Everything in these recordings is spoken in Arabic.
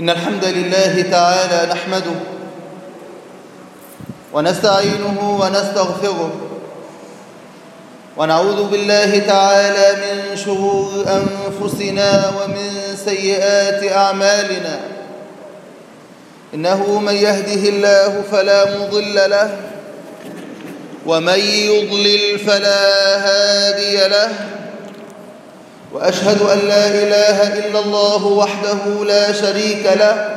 إن الحمد لله تعالى نحمده ونستعينه ونستغفره ونعوذ بالله تعالى من شرور أنفسنا ومن سيئات أعمالنا. إنه من يهده الله فلا مضل له ومن يضلل فلا هادي له. وأشهد أن لا إله إلا الله وحده لا شريك له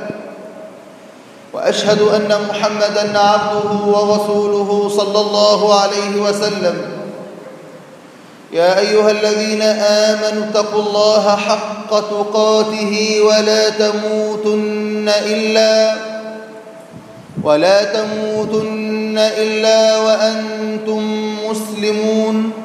وأشهد أن محمدًا عبده ورسوله صلى الله عليه وسلم. يا أيها الذين آمنوا اتقوا الله حق تقاته ولا تموتن إلا ولا تموتن إلا وأنتم مسلمون.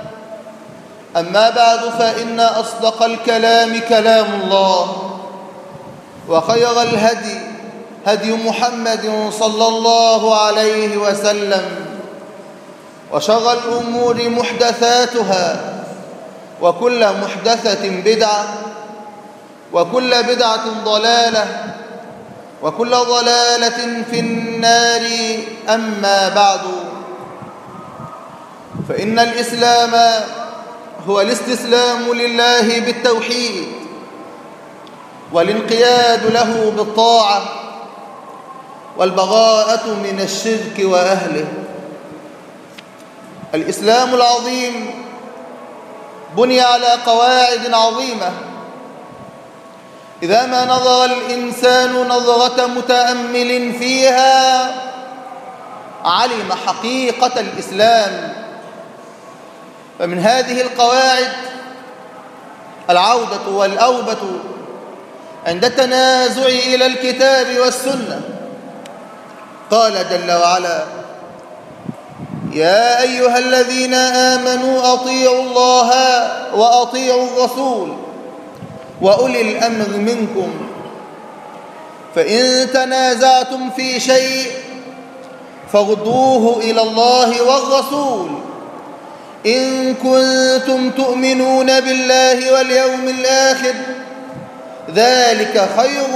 أما بعد فإن أصدق الكلام كلام الله وخير الهدي هدي محمد صلى الله عليه وسلم وشر الأمور محدثاتها وكل محدثة بدعة وكل بدعة ضلالة وكل ضلالة في النار. أما بعد فإن الإسلام هو الاستسلام لله بالتوحيد والانقياد له بالطاعة والبراءة من الشرك وأهله. الإسلام العظيم بني على قواعد عظيمة. إذا ما نظر الإنسان نظرة متأمل فيها علم حقيقة الإسلام. فمن هذه القواعد العودة والأوبة عند التنازع إلى الكتاب والسنة. قال جل وعلا يا أيها الذين آمنوا أطيعوا الله وأطيعوا الرسول وأولي الأمر منكم. فإن تنازعتم في شيء فاردوه إلى الله والرسول إن كنتم تؤمنون بالله واليوم الآخر ذلك خير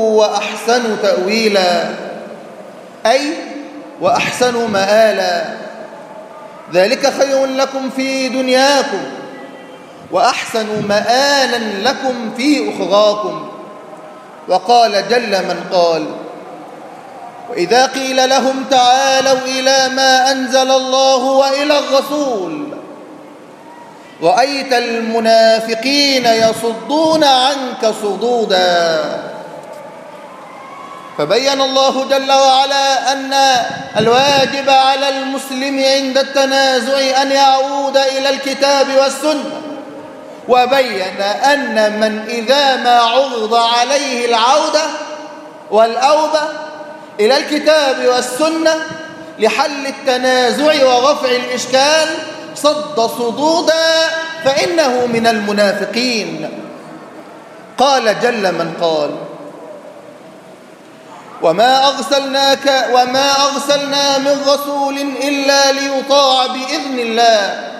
وأحسن تأويلا أي وأحسن مآلا. ذلك خير لكم في دنياكم وأحسن مآلا لكم في أخراكم. وقال جل من قال وإذا قيل لهم تعالوا إلى ما أنزل الله وإلى الرسول رأيت المنافقين يصدون عنك صدودا. فبين الله جل وعلا أن الواجب على المسلم عند التنازع أن يعود إلى الكتاب والسنة. وبين أن من إذا ما عرض عليه العودة والأوبة إلى الكتاب والسنة لحل التنازع ورفع الإشكال صد صدودا فإنه من المنافقين. قال جل من قال وما أرسلناك وما أرسلنا من رسول إلا ليطاع بإذن الله.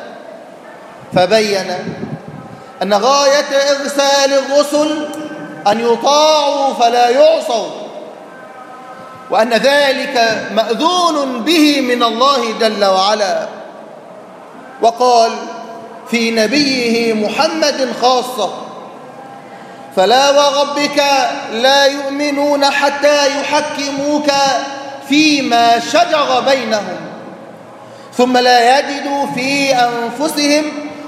فبين أن غاية إرسال الرسل أن يطاعوا فلا يعصوا. وأن ذلك مأذون به من الله جل وعلا. وقال في نبيه محمد خاصة فلا وربك لا يؤمنون حتى يحكموك فيما شجر بينهم ثم لا يجدوا في أنفسهم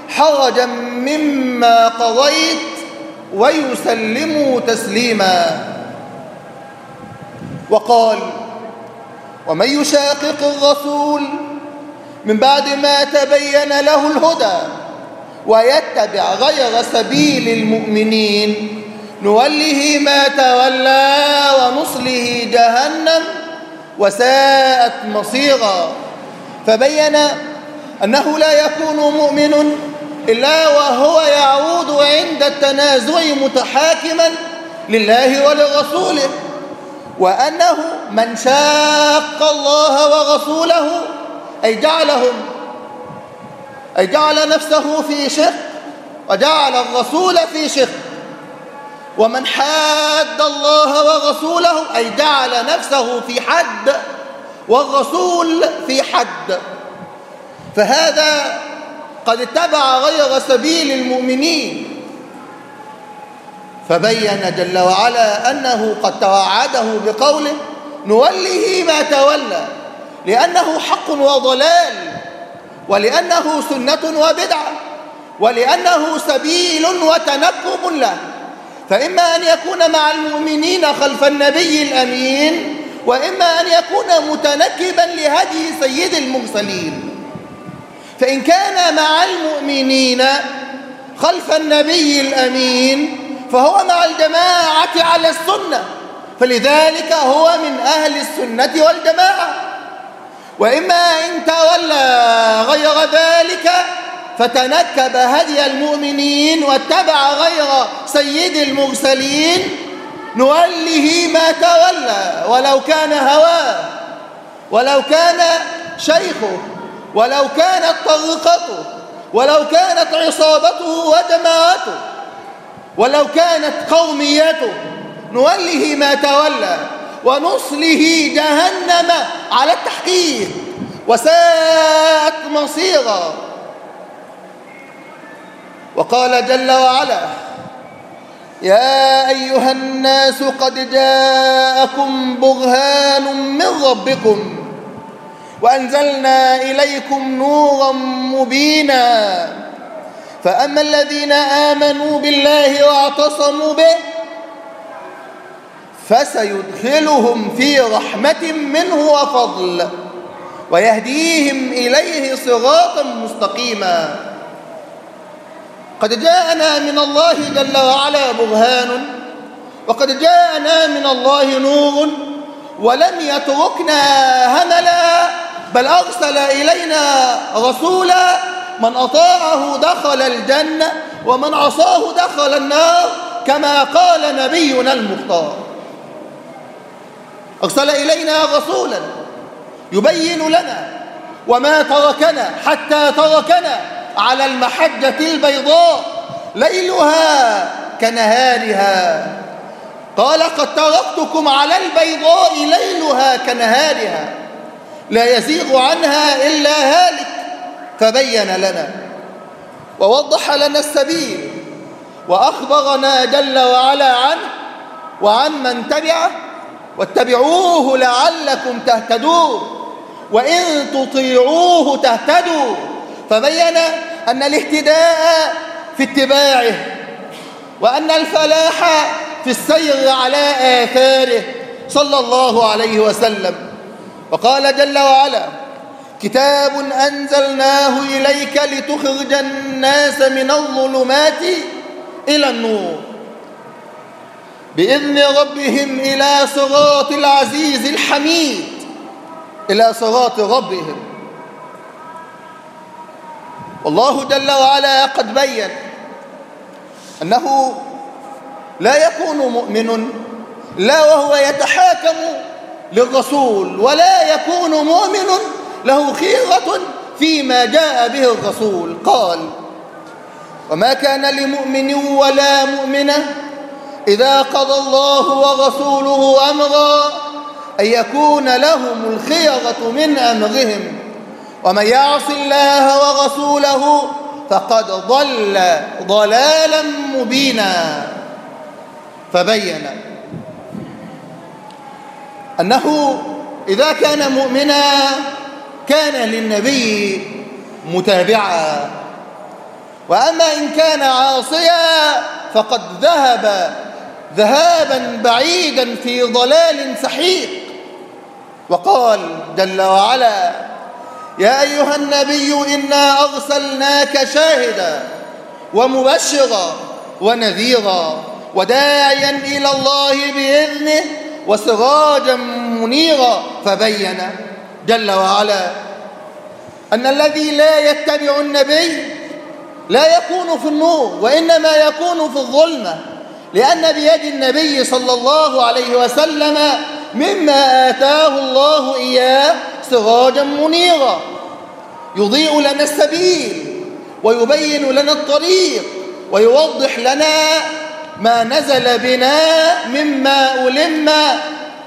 حرجا مما قضيت ويسلموا تسليما. وقال ومن يشاقق الرسول من بعد ما تبين له الهدى ويتبع غير سبيل المؤمنين نوله ما تولى ونصله جهنم وساءت مصيرا. فبين أنه لا يكون مؤمن إلا وهو يعود عند التنازع متحاكما لله ولرسوله. وأنه من شاق الله ورسوله أي جعلهم أي جعل نفسه في شق وجعل الرسول في شق ومن حاد الله ورسوله أي جعل نفسه في حد والرسول في حد. فهذا قد اتبع غير سبيل المؤمنين. فبين جل وعلا أنه قد توعده بقوله نوله ما تولى لأنه حق وضلال ولأنه سنة وبدعة ولأنه سبيل وتنكب له. فإما أن يكون مع المؤمنين خلف النبي الأمين وإما أن يكون متنكبا لهدي سيد المرسلين. فإن كان مع المؤمنين خلف النبي الأمين فهو مع الجماعة على السنة. فلذلك هو من أهل السنة والجماعة. وإما إن تولى غير ذلك فتنكب هدي المؤمنين واتبع غير سيد المرسلين. نوله ما تولى ولو كان هواه ولو كان شيخه ولو كانت طريقته ولو كانت عصابته وجماعته. ولو كانت قوميته نوله ما تولى ونصله جهنم على التحقيق وساءت مصيرا. وقال جل وعلا يا أيها الناس قد جاءكم برهان من ربكم وأنزلنا إليكم نورا مبينا فأما الذين آمنوا بالله واعتصموا به فسيدخلهم في رحمة منه وفضل ويهديهم إليه صراطا مستقيما. قد جاءنا من الله جل وعلا برهان وقد جاءنا من الله نور ولم يتركنا هملا بل أرسل إلينا رسولا من أطاعه دخل الجنة ومن عصاه دخل النار كما قال نبينا المختار. أرسل إلينا رسولا يبين لنا وما تركنا حتى تركنا على المحجة البيضاء ليلها كنهارها. قال قد تركتكم على البيضاء ليلها كنهارها لا يزيغ عنها إلا هالك. فبين لنا ووضح لنا السبيل وأخبرنا جل وعلا عنه وعن من تبعه واتبعوه لعلكم تهتدون وإن تطيعوه تهتدوا فبين أن الاهتداء في اتباعه وأن الفلاح في السير على آثاره صلى الله عليه وسلم وقال جل وعلا كتاب أنزلناه إليك لتخرج الناس من الظلمات إلى النور. بإذن ربهم إلى صراط العزيز الحميد. إلى صراط ربهم. والله جل وعلا قد بين أنه لا يكون مؤمن لا وهو يتحاكم للرسول ولا يكون مؤمن له خيرة فيما جاء به الرسول. قال وما كان لمؤمن ولا مؤمنة إذا قضى الله ورسوله أمرا أن يكون لهم الخيرة من أمرهم. ومن يعص الله ورسوله فقد ضل ضلالا مبينا. فبين أنه إذا كان مؤمنا كان للنبي متابعا. وأما إن كان عاصيا فقد ذهب ذهابا بعيدا في ضلال سحيق. وقال جل وعلا يا أيها النبي إنا أرسلناك شاهدا ومبشرا ونذيرا وداعيا إلى الله بإذنه وسراجا منيرا. فبين جل وعلا أن الذي لا يتبع النبي لا يكون في النور وإنما يكون في الظلمة لأن بيد النبي صلى الله عليه وسلم مما آتاه الله إياه سراجا منيرا. يضيء لنا السبيل ويبين لنا الطريق ويوضح لنا ما نزل بنا مما ألم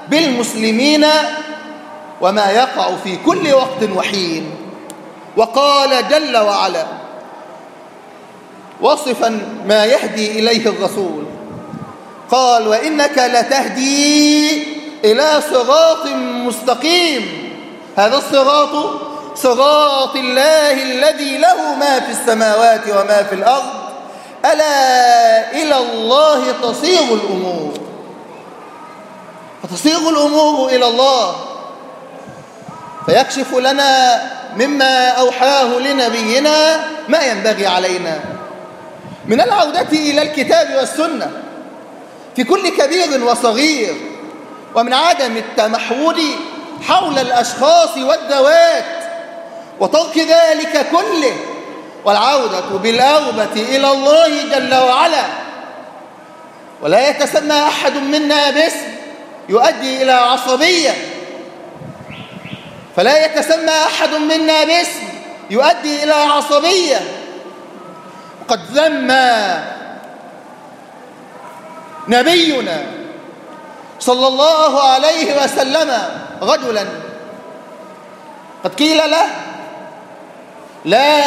بالمسلمين وما يقع في كل وقت وحين. وقال جل وعلا وصفا ما يهدي إليه الرسول. قال وإنك لتهدي إلى صراط مستقيم. هذا الصراط صراط الله الذي له ما في السماوات وما في الأرض. ألا إلى الله تصيغ الأمور. فتصيغ الأمور إلى الله. فيكشف لنا مما أوحاه لنبينا ما ينبغي علينا. من العودة إلى الكتاب والسنة في كل كبير وصغير ومن عدم التمحور حول الأشخاص والذوات وترك ذلك كله والعودة بالأوبة إلى الله جل وعلا. ولا يتسمى أحد منا باسم يؤدي إلى عصبية فلا يتسمى أحد منا باسم يؤدي إلى عصبية. قد ذم نبينا صلى الله عليه وسلم رجلا. قد قيل له لا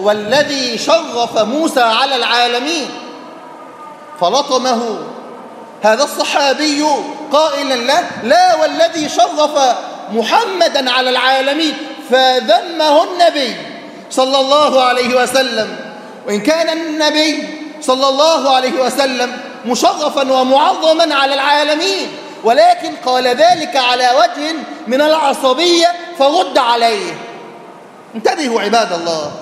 والذي شرف موسى على العالمين فلطمه هذا الصحابي قائلا له لا والذي شرف محمدا على العالمين فذمه النبي صلى الله عليه وسلم. وإن كان النبي صلى الله عليه وسلم مشرفا ومعظما على العالمين ولكن قال ذلك على وجه من العصبية فرد عليه. انتبهوا عباد الله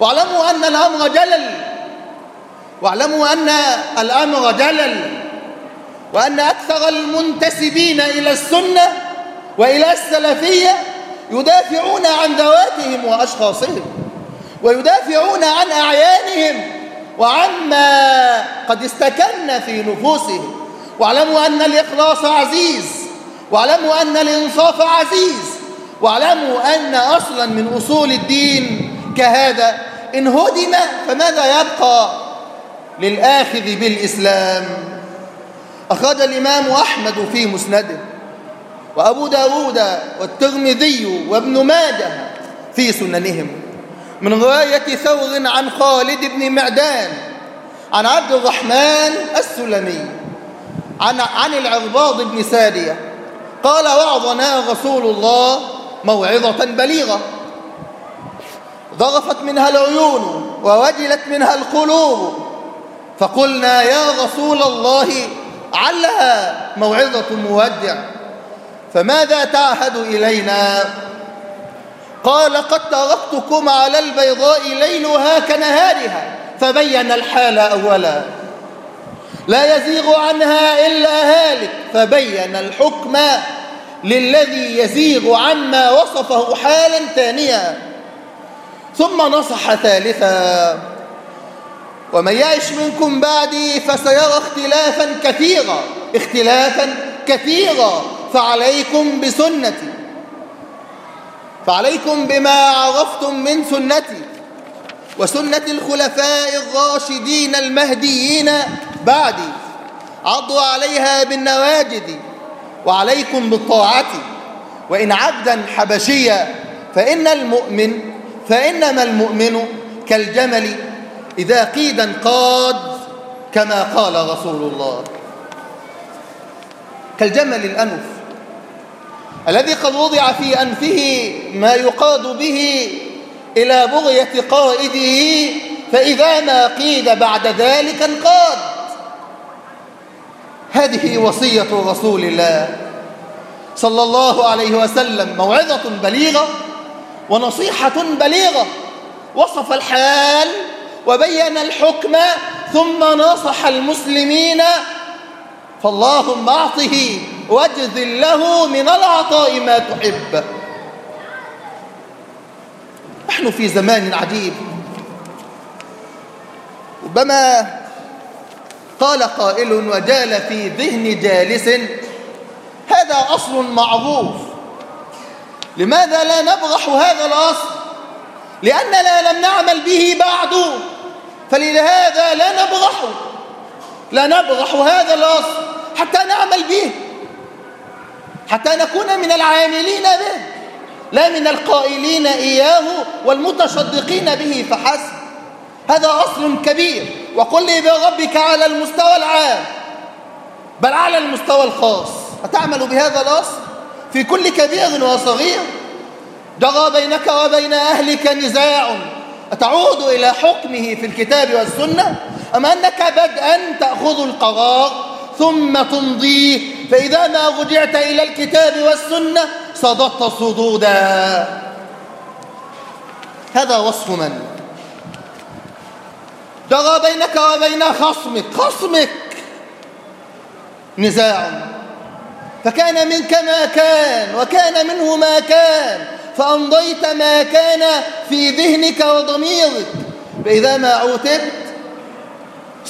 واعلموا أن الأمر جلل. واعلموا أن الأمر جلل. وأن أكثر المنتسبين إلى السنة وإلى السلفية يدافعون عن ذواتهم وأشخاصهم ويدافعون عن أعيانهم وعما قد استكن في نفوسهم. واعلموا أن الإخلاص عزيز واعلموا أن الإنصاف عزيز واعلموا أن أصلا من أصول الدين كهذا. إن هدم فماذا يبقى للآخذ بالإسلام؟ أخرج الإمام أحمد في مسنده. وأبو داود والترمذي وابن ماجه في سننهم. من رواية ثور عن خالد بن معدان عن عبد الرحمن السلمي عن, عن العرباض بن سارية قال وعظنا رسول الله موعظة بليغة. ضغفت منها العيون ووجلت منها القلوب. فقلنا يا رسول الله علها موعظة مودع. فماذا تعهد إلينا؟ قال قد تركتكم على البيضاء ليلها كنهارها فبين الحال أولا. لا يزيغ عنها إلا هالك فبين الحكم للذي يزيغ عما وصفه حالا ثانيا. ثم نصح ثالثا. ومن يعش منكم بعدي فسيرى اختلافا كثيرا اختلافا كثيرا. فعليكم بسنتي. فعليكم بما عرفتم من سنتي. وسنة الخلفاء الراشدين المهديين بعدي. عضوا عليها بالنواجد وعليكم بالطاعة وإن عبدا حبشيا فإن المؤمن فإنما المؤمن كالجمل إذا قيدا قاد كما قال رسول الله. كالجمل الأنف. الذي قد وضع في أنفه ما يقاد به إلى بغية قائده فإذا ما قيد بعد ذلك انقاد. هذه وصية رسول الله صلى الله عليه وسلم موعظة بليغة ونصيحة بليغة. وصف الحال وبين الحكم ثم نصح المسلمين فاللهم أعطه واجزل له من العطاء ما تحب. نحن في زمان عجيب. ربما قال قائل وجال في ذهن جالس هذا أصل معروف. لماذا لا نبرح هذا الأصل؟ لأننا لم نعمل به بعد. فلهذا لا نبرح لا نبرح هذا الأصل حتى نعمل به. حتى نكون من العاملين به. لا من القائلين إياه والمتصدقين به فحسب. هذا أصل كبير. وقل لي بربك على المستوى العام. بل على المستوى الخاص. أتعمل بهذا الأصل؟ في كل كبير وصغير. جرى بينك وبين أهلك نزاع. أتعود إلى حكمه في الكتاب والسنة؟ أم أنك بدءا تأخذ القرار ثم تمضيه. فإذا ما رجعت إلى الكتاب والسنة صددت صدودا. هذا وصف من؟ جرى بينك وبين خصمك. خصمك نزاع. فكان منك ما كان وكان منه ما كان. فأمضيت ما كان في ذهنك وضميرك. فإذا ما عوتبت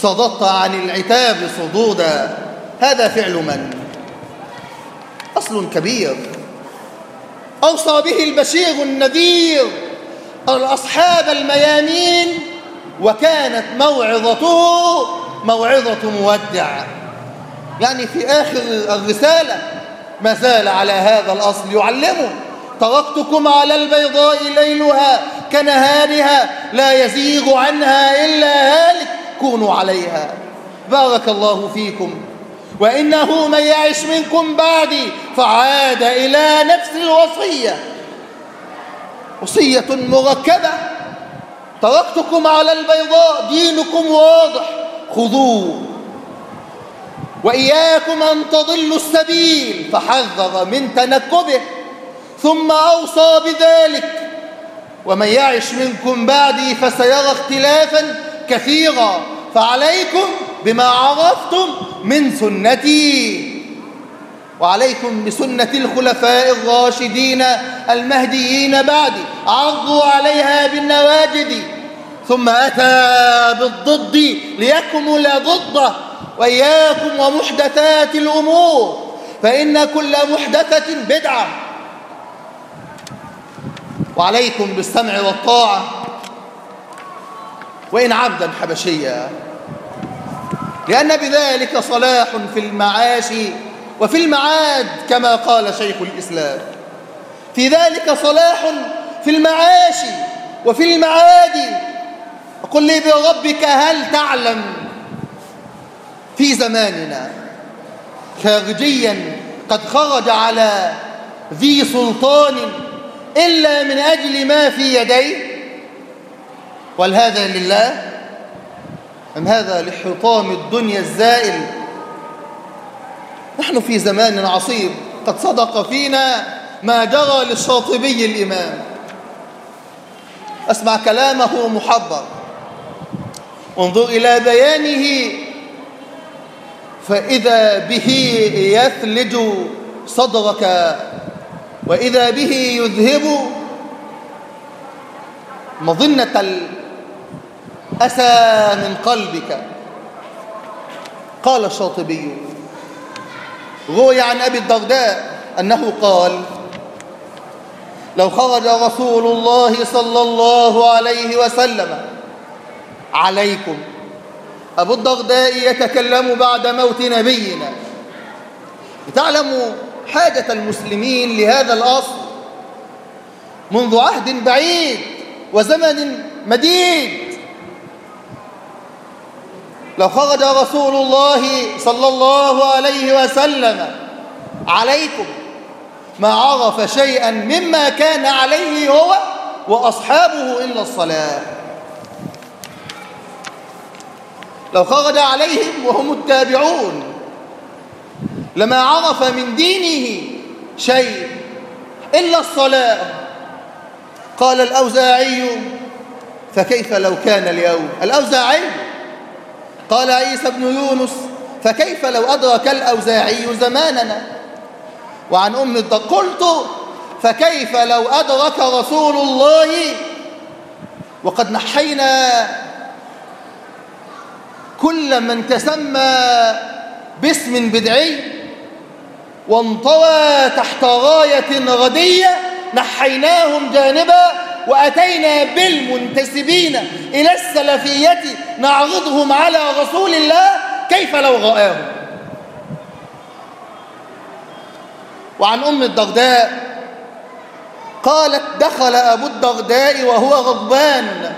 صددت عن العتاب صدودا. هذا فعل من؟ أصل كبير. أوصى به البشير النذير الأصحاب الميامين وكانت موعظته موعظة مودع. يعني في آخر الرسالة ما زال على هذا الأصل يعلمه. تركتكم على البيضاء ليلها كنهارها لا يزيغ عنها إلا هالك. كونوا عليها. بارك الله فيكم. وإنه من يعش منكم بعدي فعاد إلى نفس الوصية. وصية مركبة. تركتكم على البيضاء دينكم واضح. خذوه. وإياكم أن تضلوا السبيل. فحذر من تنكبه. ثم أوصى بذلك. ومن يعش منكم بعدي فسيرى اختلافا كثيرا. فعليكم بما عرفتم من سنتي. وعليكم بسنة الخلفاء الراشدين المهديين بعدي. عضوا عليها بالنواجد ثم أتى بالضد ليكمل ضده وإياكم ومحدثات الأمور. فإن كل محدثة بدعة. وعليكم بالسمع والطاعة. وإن عبدا حبشيا. لأن بذلك صلاح في المعاش وفي المعاد كما قال شيخ الإسلام. في ذلك صلاح في المعاش وفي المعاد. قل لي بربك هل تعلم في زماننا خارجيا قد خرج على ذي سلطان إلا من أجل ما في يديه والهذا لله؟ أم هذا لحطام الدنيا الزائل؟ نحن في زمان عصيب. قد صدق فينا ما جرى للشاطبي الإمام. أسمع كلامه محضر. وانظر إلى بيانه. فإذا به يثلج صدرك وإذا به يذهب مظنة الأسى من قلبك. قال الشاطبي. روي عن أبي الدرداء أنه قال لو خرج رسول الله صلى الله عليه وسلم عليكم أبو الدرداء يتكلم بعد موت نبينا. لتعلموا حاجة المسلمين لهذا الأصل. منذ عهد بعيد وزمن مديد. لو خرج رسول الله صلى الله عليه وسلم عليكم ما عرف شيئا مما كان عليه هو وأصحابه إلا الصلاة. لو خرج عليهم وهم التابعون لما عرف من دينه شيء إلا الصلاة. قال الأوزاعي فكيف لو كان اليوم؟ الأوزاعي؟ قال عيسى بن يونس فكيف لو أدرك الأوزاعي زماننا؟ وعن أم الضر قلت فكيف لو أدرك رسول الله؟ وقد نحينا كل من تسمى باسم بدعي وانطوى تحت غاية غدية نحيناهم جانبا وأتينا بالمنتسبين إلى السلفية نعرضهم على رسول الله كيف لو رآهم. وعن أم الدرداء قالت دخل أبو الدرداء وهو غضبان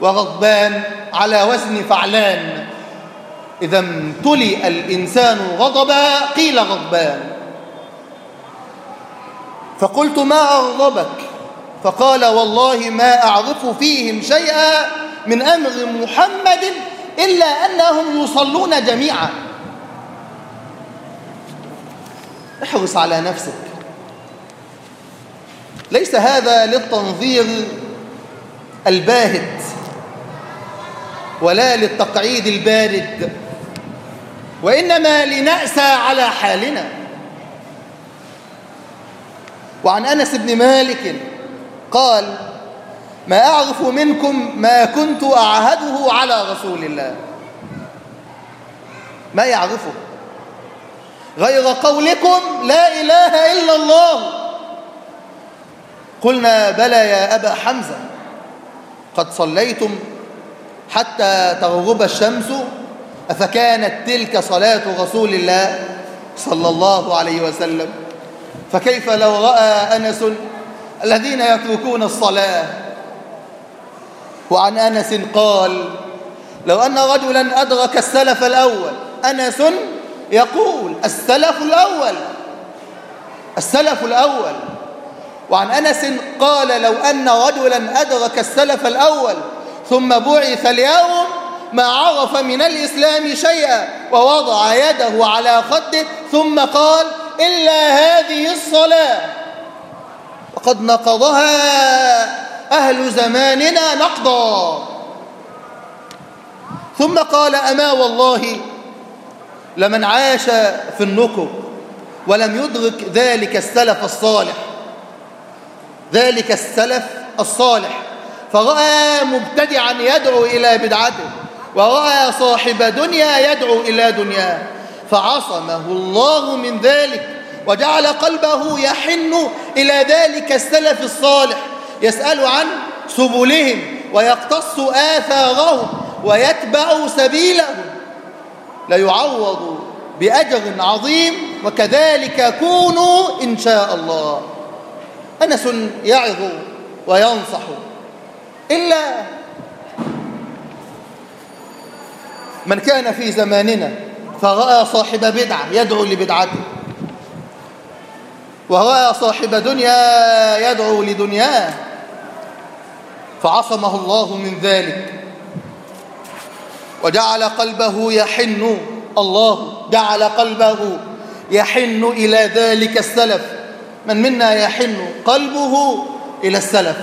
وغضبان على وزن فعلان. إذا امتلئ الإنسان غضبا قيل غضبان. فقلت ما أغضبك؟ فقال والله ما أعرف فيهم شيئا من أمر محمد إلا أنهم يصلون جميعا. احرص على نفسك. ليس هذا للتنظير الباهت ولا للتقعيد البارد. وإنما لنأسى على حالنا. وعن أنس بن مالك قال ما أعرف منكم ما كنت أعهده على رسول الله. ما يعرفه؟ غير قولكم لا إله إلا الله. قلنا بلى يا أبا حمزة قد صليتم حتى تغرب الشمس أفكانت تلك صلاة رسول الله صلى الله عليه وسلم؟ فكيف لو رأى أنس الذين يتركون الصلاة؟ وعن أنس قال لو أن رجلا أدرك السلف الأول. أنس يقول السلف الأول. السلف الأول. وعن أنس قال لو أن رجلا أدرك السلف الأول ثم بعث اليوم ما عرف من الإسلام شيئا ووضع يده على خده ثم قال إلا هذه الصلاة. وقد نقضها أهل زماننا نقضا. ثم قال أما والله لمن عاش في النكب ولم يدرك ذلك السلف الصالح ذلك السلف الصالح فرأى مبتدعا يدعو إلى بدعته ورأى صاحب دنيا يدعو إلى دنياه فعصمه الله من ذلك وجعل قلبه يحن إلى ذلك السلف الصالح يسأل عن سبلهم ويقتص آثارهم ويتبع سبيلهم. ليعوض بأجر عظيم وكذلك كونوا إن شاء الله. أنس يعظ وينصح. إلا من كان في زماننا فرأى صاحب بدعة يدعو لبدعته. ورأى صاحب دنيا يدعو لدنياه. فعصمه الله من ذلك. وجعل قلبه يحن. الله جعل قلبه يحن إلى ذلك السلف. من منا يحن قلبه إلى السلف؟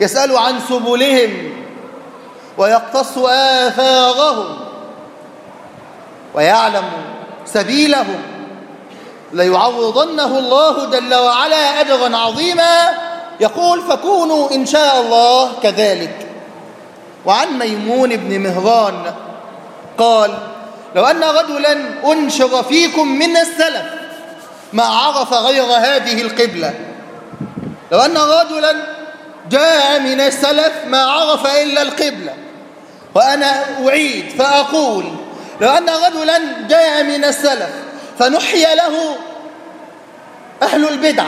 يسأل عن سبلهم. ويقتص آثارهم ويعلم سبيلهم ليعوضنه الله جل وعلا أجرا عظيما. يقول فكونوا إن شاء الله كذلك. وعن ميمون بن مهران قال لو أن رجلا أنشر فيكم من السلف ما عرف غير هذه القبلة. لو أن رجلا جاء من السلف ما عرف إلا القبلة. وأنا أعيد فأقول لو أن رجلا جاء من السلف فنحي له أهل البدع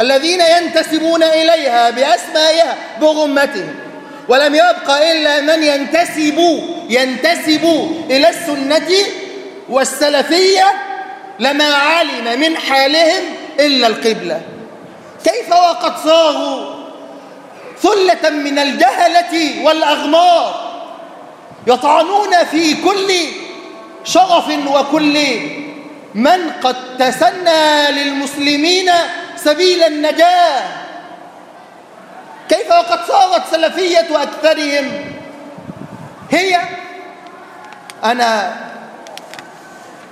الذين ينتسبون إليها بأسمائها برمتهم ولم يبق إلا من ينتسب ينتسب إلى السنة والسلفية لما علم من حالهم إلا القبلة. كيف وقد صاروا ثلة من الجهلة والأغمار يطعنون في كل شرف وكل من قد تسنى للمسلمين سبيل النجاة. كيف وقد صارت سلفية أكثرهم؟ هي أنا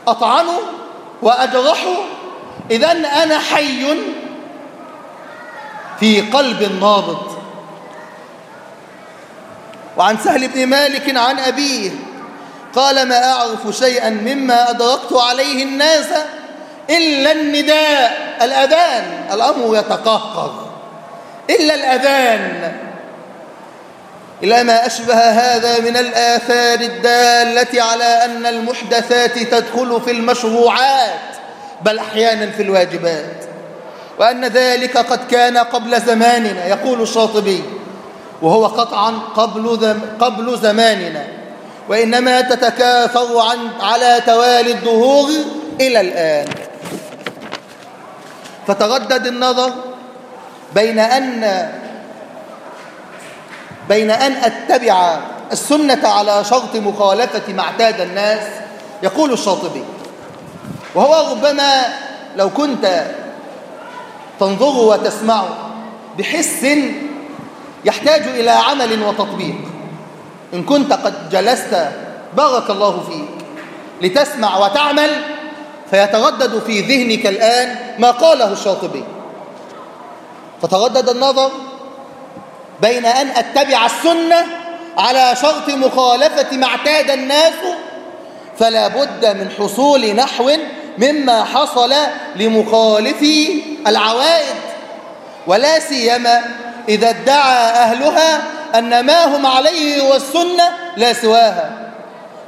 أطعن وأجرح إذا أنا حي في قلب نابض وعن سهل بن مالك عن أبيه قال ما أعرف شيئا مما أدركت عليه الناس إلا النداء الأذان الأمر يتقهقر إلا الأذان. إلى ما أشبه هذا من الآثار الدالة على أن المحدثات تدخل في المشروعات بل أحيانا في الواجبات وأن ذلك قد كان قبل زماننا يقول الشاطبي. وهو قطعا قبل, قبل زماننا. وإنما تتكاثر عن على توالي الظهور إلى الآن. فتردد النظر بين أن بين أن أتبع السنة على شرط مخالفة ما اعتاد الناس يقول الشاطبي. وهو ربما لو كنت تنظر وتسمع بحس يحتاج إلى عمل وتطبيق. إن كنت قد جلست بارك الله فيك لتسمع وتعمل فيتردد في ذهنك الآن ما قاله الشاطبي. فتردد النظر بين أن أتبع السنة على شرط مخالفة ما اعتاد الناس فلا بد من حصول نحو مما حصل لمخالفي العوائد ولا سيما إذا ادعى أهلها أن ما هم عليه والسنة لا سواها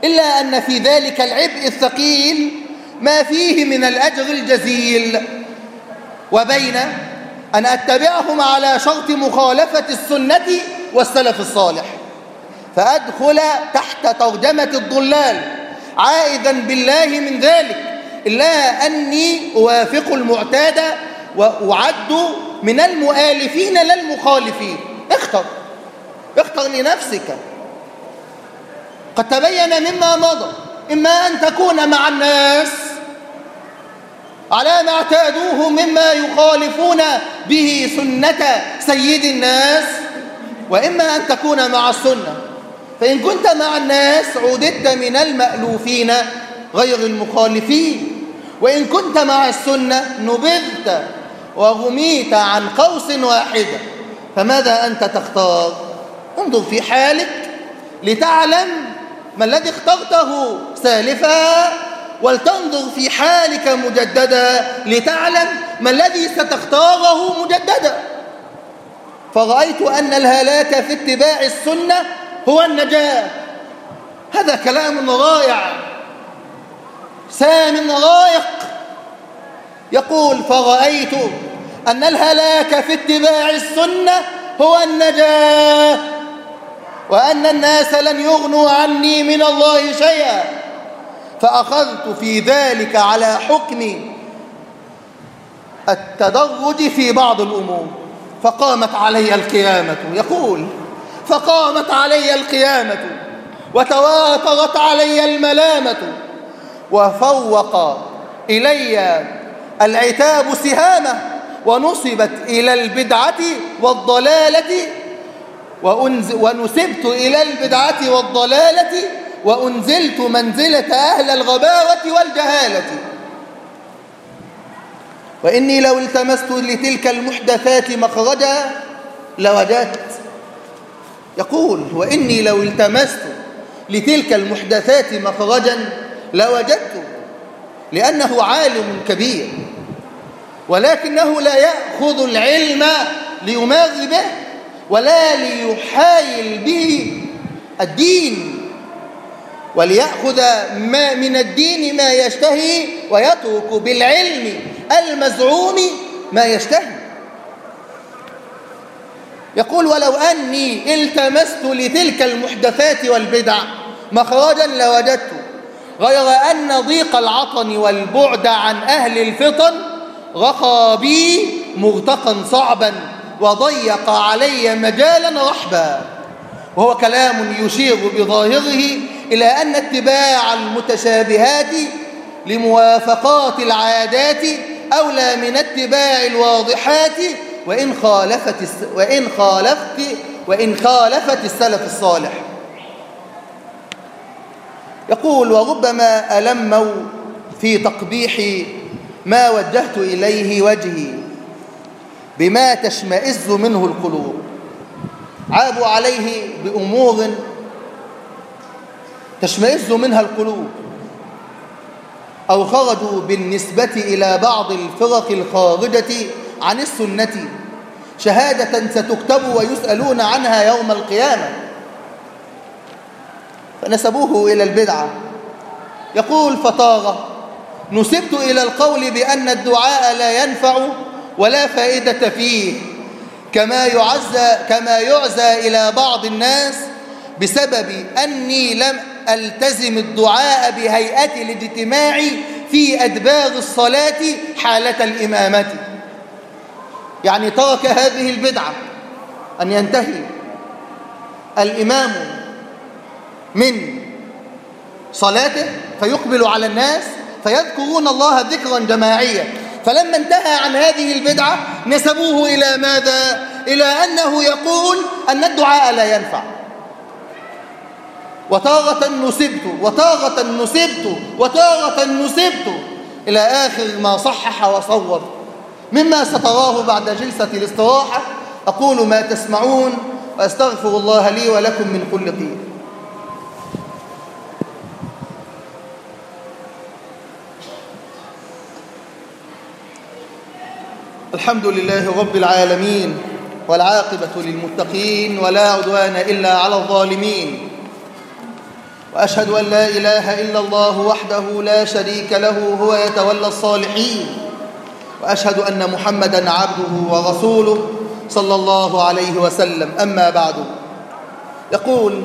إلا أن في ذلك العبء الثقيل ما فيه من الأجر الجزيل. وبين أن أتبعهم على شرط مخالفة السنة والسلف الصالح. فأدخل تحت ترجمة الضلال عائدا بالله من ذلك إلا أني أوافق المعتاد وأعد من المؤالفين لا المخالفين اختر. اختر لنفسك. قد تبين مما مضى. إما أن تكون مع الناس على ما اعتادوه مما يخالفون به سنة سيد الناس وإما أن تكون مع السنة. فإن كنت مع الناس عودت من المألوفين غير المخالفين وإن كنت مع السنة نبذت وغميت عن قوس واحدة فماذا أنت تختار؟ انظر في حالك لتعلم ما الذي اخترته سالفا ولتنظر في حالك مجددا لتعلم ما الذي ستختاره مجددا. فرأيت أن الهلاك في اتباع السنة هو النجاة. هذا كلام رائع. سام رايق يقول فرأيت أن الهلاك في اتباع السنة هو النجاة وأن الناس لن يغنوا عني من الله شيئا. فأخذت في ذلك على حكم التدرج في بعض الأمور. فقامت علي القيامة. يقول فقامت علي القيامة وتواترت علي الملامة وفوق إلي العتاب سهامة ونصبت إلى البدعة والضلالة ونسبت إلى البدعة والضلالة وأنزلت منزلة أهل الغباوة والجهالة. وإني لو التمست لتلك المحدثات مخرجا لوجدت. يقول وإني لو التمست لتلك المحدثات مخرجا لوجدت لأنه عالم كبير. ولكنه لا يأخذ العلم ليماغي به ولا ليحايل به الدين وليأخذ ما من الدين ما يشتهي ويترك بالعلم المزعوم ما يشتهي. يقول ولو أني التمست لتلك المحدثات والبدع مخرجا لوجدت غير أن ضيق العطن والبعد عن أهل الفطن رخى بي مغتقا صعبا وضيق علي مجالا رحبا. وهو كلام يشير بظاهره إلى أن اتباع المتشابهات لموافقات العادات أولى من اتباع الواضحات وإن خالفت وإن خالفت وإن خالفت السلف الصالح. يقول وربما ألموا في تقبيح ما وجهت إليه وجهي بما تشمئز منه القلوب. عابوا عليه بأمور تشمئز منها القلوب أو خرجوا بالنسبة إلى بعض الفرق الخارجة عن السنة. شهادة ستكتب ويسألون عنها يوم القيامة. فنسبوه إلى البدعة. يقول فطاغة نسبت إلى القول بأن الدعاء لا ينفع ولا فائدة فيه كما يعزى, كما يعزى إلى بعض الناس بسبب أني لم ألتزم الدعاء بهيئة الاجتماع في أدبار الصلاة حالة الإمامة. يعني ترك هذه البدعة أن ينتهي الإمام من صلاته فيقبل على الناس فيذكرون الله ذكرا جماعيا. فلما انتهى عن هذه البدعة نسبوه إلى ماذا؟ إلى أنه يقول أن الدعاء لا ينفع. وتارة نسبت وتارة نسبت وتارة نسبت. إلى آخر ما صحح وصور مما ستراه بعد جلسة الاستراحة. أقول ما تسمعون وأستغفر الله لي ولكم من كل قيل الحمد لله رب العالمين والعاقبة للمتقين ولا عدوان إلا على الظالمين. وأشهد أن لا إله إلا الله وحده لا شريك له هو يتولى الصالحين. وأشهد أن محمدا عبده ورسوله صلى الله عليه وسلم. أما بعد يقول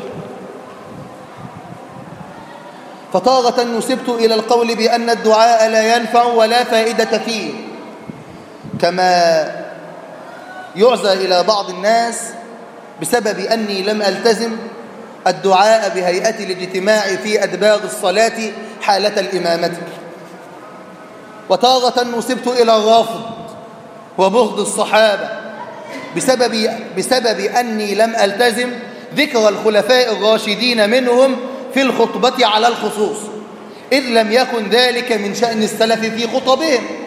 فطارة نسبت إلى القول بأن الدعاء لا ينفع ولا فائدة فيه. كما يعزى إلى بعض الناس بسبب أني لم ألتزم الدعاء بهيئة الاجتماع في أدبار الصلاة حالة الإمامة. وتارة نسبت إلى الرافض وبغض الصحابة بسبب, بسبب أني لم ألتزم ذكر الخلفاء الراشدين منهم في الخطبة على الخصوص إذ لم يكن ذلك من شأن السلف في خطبهم.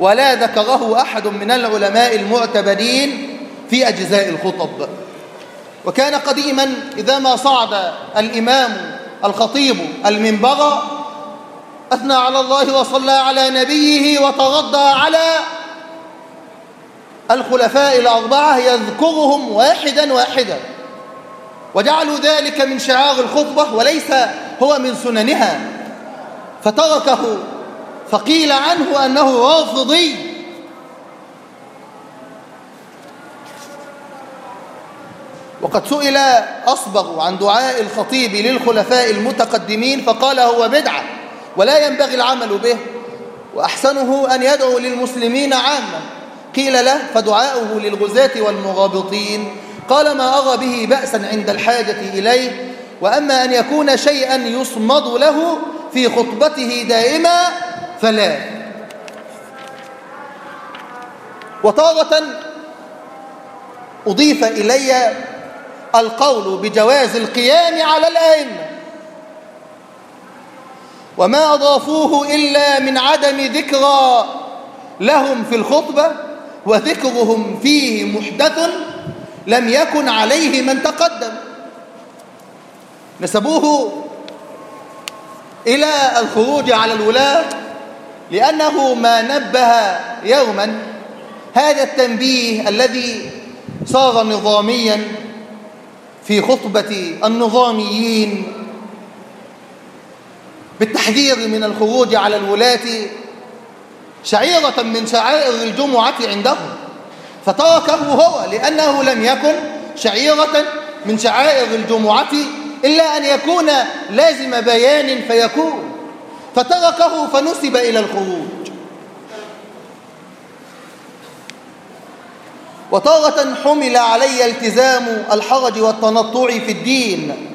ولا ذكره أحد من العلماء المعتبرين في أجزاء الخطب. وكان قديما إذا ما صعد الإمام الخطيب المنبر أثنى على الله وصلى على نبيه وتغضى على الخلفاء الأربعة يذكرهم واحدا واحدا. وجعلوا ذلك من شعار الخطبة وليس هو من سننها. فتركه فقيل عنه أنه رافضي. وقد سئل أصبغ عن دعاء الخطيب للخلفاء المتقدمين فقال هو بدعة ولا ينبغي العمل به وأحسنه أن يدعو للمسلمين عامة قيل له فدعاؤه للغزاة والمغابطين. قال ما أرى به بأسا عند الحاجة إليه وأما أن يكون شيئا يصمد له في خطبته دائما فلا وطارة أضيف إلي القول بجواز القيام على الأئمة. وما أضافوه إلا من عدم ذكرى لهم في الخطبة وذكرهم فيه محدث لم يكن عليه من تقدم. نسبوه إلى الخروج على الولاة لأنه ما نبه يوما. هذا التنبيه الذي صار نظاميا في خطبة النظاميين بالتحذير من الخروج على الولاة شعيرة من شعائر الجمعة عندهم. فتركه هو لأنه لم يكن شعيرة من شعائر الجمعة إلا أن يكون لازم بيان فيكون. فتركه فنسب إلى الخروج. وتارة حمل علي التزام الحرج والتنطع في الدين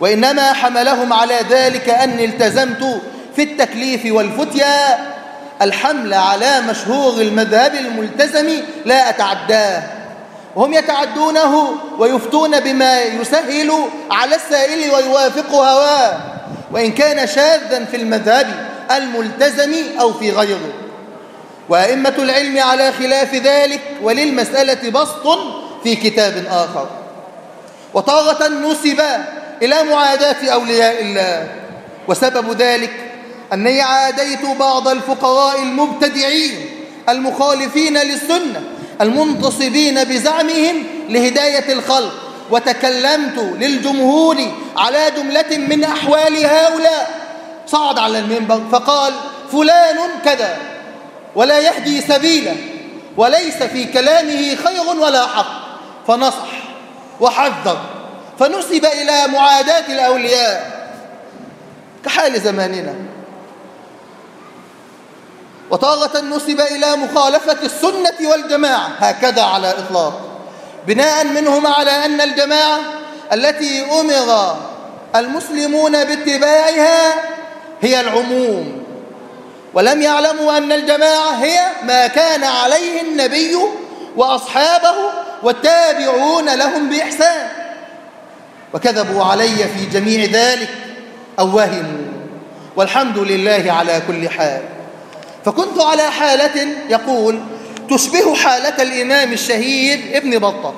وإنما حملهم على ذلك أني التزمت في التكليف والفتيا. الحمل على مشهور المذهب الملتزم لا أتعداه. وهم يتعدونه ويفتون بما يسهل على السائل ويوافق هواه. وإن كان شاذا في المذهب الملتزم أو في غيره. وأئمة العلم على خلاف ذلك وللمسألة بسط في كتاب آخر. وطاغة نسب إلى معاداة أولياء الله. وسبب ذلك أني عاديت بعض الفقراء المبتدعين المخالفين للسنة المنتصبين بزعمهم لهداية الخلق. وتكلمت للجمهور على جملة من أحوال هؤلاء. صعد على المنبر فقال فلان كذا ولا يهدي سبيلا وليس في كلامه خير ولا حق. فنصح وحذر فنسب إلى معاداة الأولياء. كحال زماننا. وطاغة نسب إلى مخالفة السنة والجماعة. هكذا على إطلاق. بناء منهم على أن الجماعة التي أمر المسلمون باتباعها هي العموم. ولم يعلموا أن الجماعة هي ما كان عليه النبي وأصحابه والتابعون لهم بإحسان. وكذبوا علي في جميع ذلك أو وهموا. والحمد لله على كل حال. فكنت على حالة يقول تشبه حالة الإمام الشهير ابن بطة.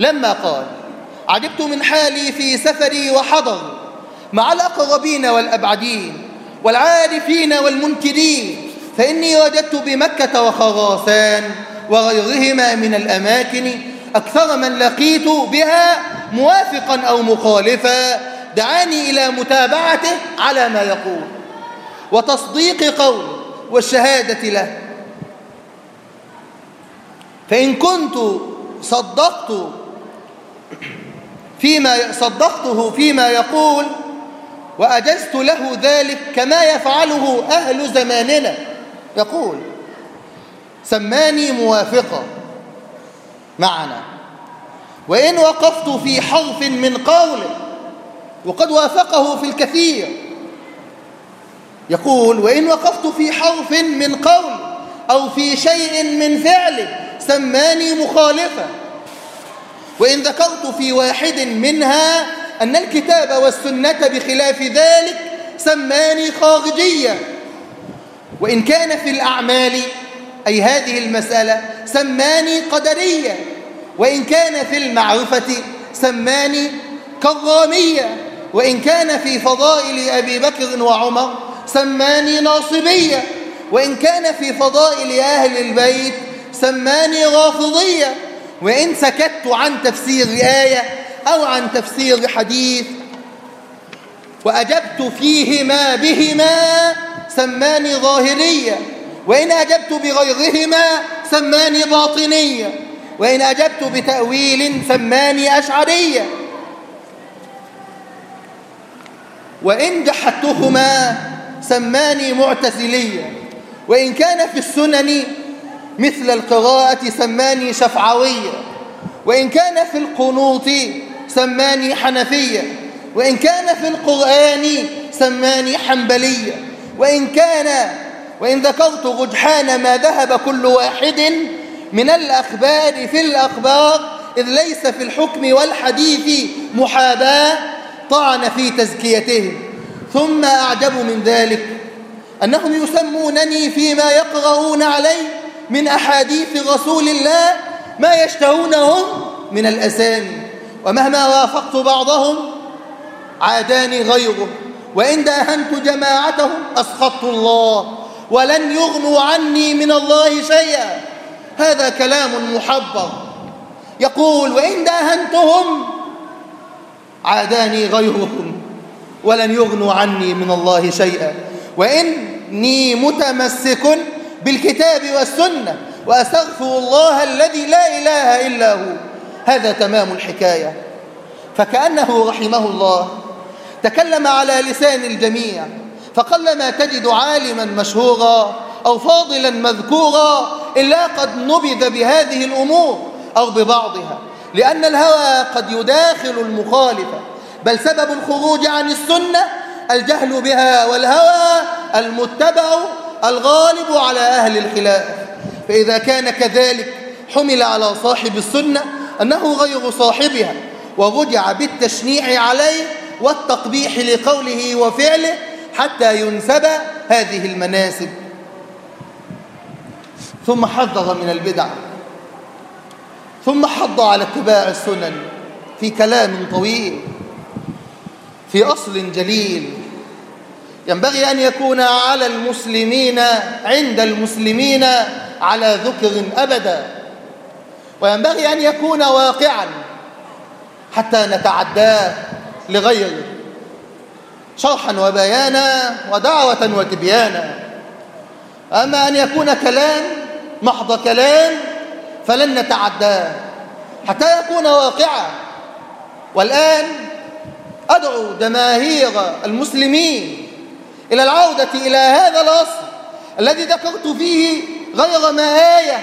لما قال عجبت من حالي في سفري وحضر مع الأقربين والأبعدين والعارفين والمنكرين فإني وجدت بمكة وخراسان وغيرهما من الأماكن أكثر من لقيت بها موافقا أو مخالفا دعاني إلى متابعته على ما يقول. وتصديق قوله والشهادة له فإن كنت صدقت فيما صدقته فيما يقول وأجزت له ذلك كما يفعله أهل زماننا. يقول سماني موافقا معنا وإن وقفت في حرف من قوله وقد وافقه في الكثير. يقول وإن وقفت في حرف من قول أو في شيء من فعل سماني مخالفا وإن ذكرت في واحد منها أن الكتاب والسنة بخلاف ذلك سماني خارجيا وإن كان في الأعمال أي هذه المسألة سماني قدريا وإن كان في المعرفة سماني كراميا وإن كان في فضائل أبي بكر وعمر سماني ناصبيا وإن كان في فضائل أهل البيت سماني رافضيا وإن سكت عن تفسير آية أو عن تفسير حديث وأجبت فيهما بهما سماني ظاهريا وإن أجبت بغيرهما سماني باطنيا وإن أجبت بتأويل سماني أشعريا وإن جحدتهما سماني معتزليا وإن كان في السنن مثل القراءة سماني شفعويا وإن كان في القنوط سماني حنفيا وإن كان في القرآن سماني حنبليا وإن كان وإن ذكرت رجحان ما ذهب كل واحد من الأخبار في الأخبار إذ ليس في الحكم والحديث محاباة طعن في تزكيتهم. ثم أعجب من ذلك أنهم يسمونني فيما يقرؤون علي من أحاديث رسول الله ما يشتهونهم من الأسامي ومهما وافقت بعضهم عاداني غيره وإن داهنت جماعتهم أسخطت الله ولن يغنوا عني من الله شيئا. هذا كلام محبر. يقول وإن داهنتهم عاداني غيرهم ولن يغنوا عني من الله شيئا. وإني متمسك بالكتاب والسنة وأستغفر الله الذي لا إله إلا هو. هذا تمام الحكاية. فكأنه رحمه الله. تكلم على لسان الجميع. فقلما تجد عالما مشهورا أو فاضلا مذكورا إلا قد نبذ بهذه الأمور أو ببعضها. لأن الهوى قد يداخل المخالفة بل سبب الخروج عن السنة الجهل بها والهوى المتبع الغالب على أهل الخلاف. فإذا كان كذلك حمل على صاحب السنة أنه غير صاحبها ورجع بالتشنيع عليه والتقبيح لقوله وفعله حتى ينسب هذه المناسب. ثم حذر من البدع. ثم حض على اتباع السنن في كلام طويل في أصل جليل. ينبغي أن يكون على المسلمين عند المسلمين على ذكر أبدا. وينبغي أن يكون واقعا حتى نتعداه لغيره. شرحا وبيانا ودعوة وتبيانا. أما أن يكون كلام محض كلام فلن نتعداه حتى يكون واقعا. والآن أدعو جماهير المسلمين إلى العودة إلى هذا الأصل الذي ذكرت فيه غير ما آية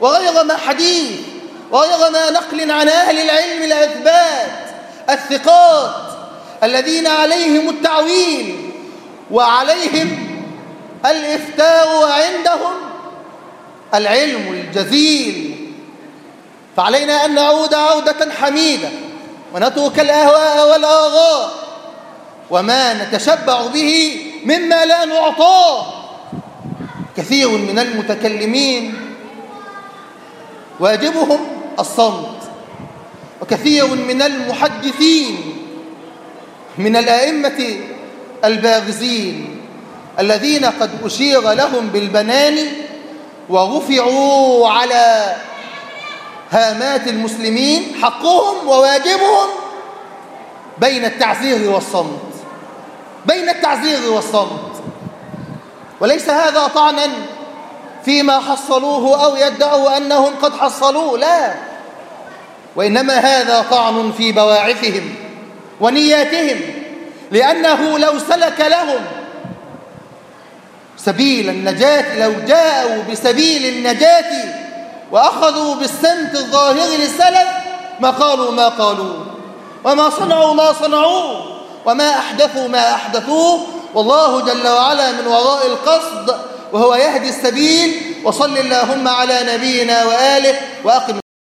وغير ما حديث وغير ما نقل عن أهل العلم الأثبات الثقات الذين عليهم التعويل وعليهم الإفتاء وعندهم العلم الجزيل فعلينا أن نعود عودة حميدة ونترك الأهواء والآغاء وما نتشبع به مما لا نعطاه. كثير من المتكلمين واجبهم الصمت وكثير من المحدثين من الآئمة الباغزين الذين قد أشير لهم بالبنان ورفعوا على هامات المسلمين حقهم وواجبهم بين التعزير والصمت. بين التعزير والصمت. وليس هذا طعنا فيما حصلوه أو يدعوا أنهم قد حصلوه لا. وإنما هذا طعن في بواعثهم ونياتهم لأنه لو سلك لهم سبيل النجاة لو جاءوا بسبيل النجاة وأخذوا بالسمت الظاهر للسلف ما قالوا ما قالوا وما صنعوا ما صنعوا. وما أحدثوا ما أحدثوه. والله جل وعلا من وراء القصد وهو يهدي السبيل وصل اللهم على نبينا وآله وأقم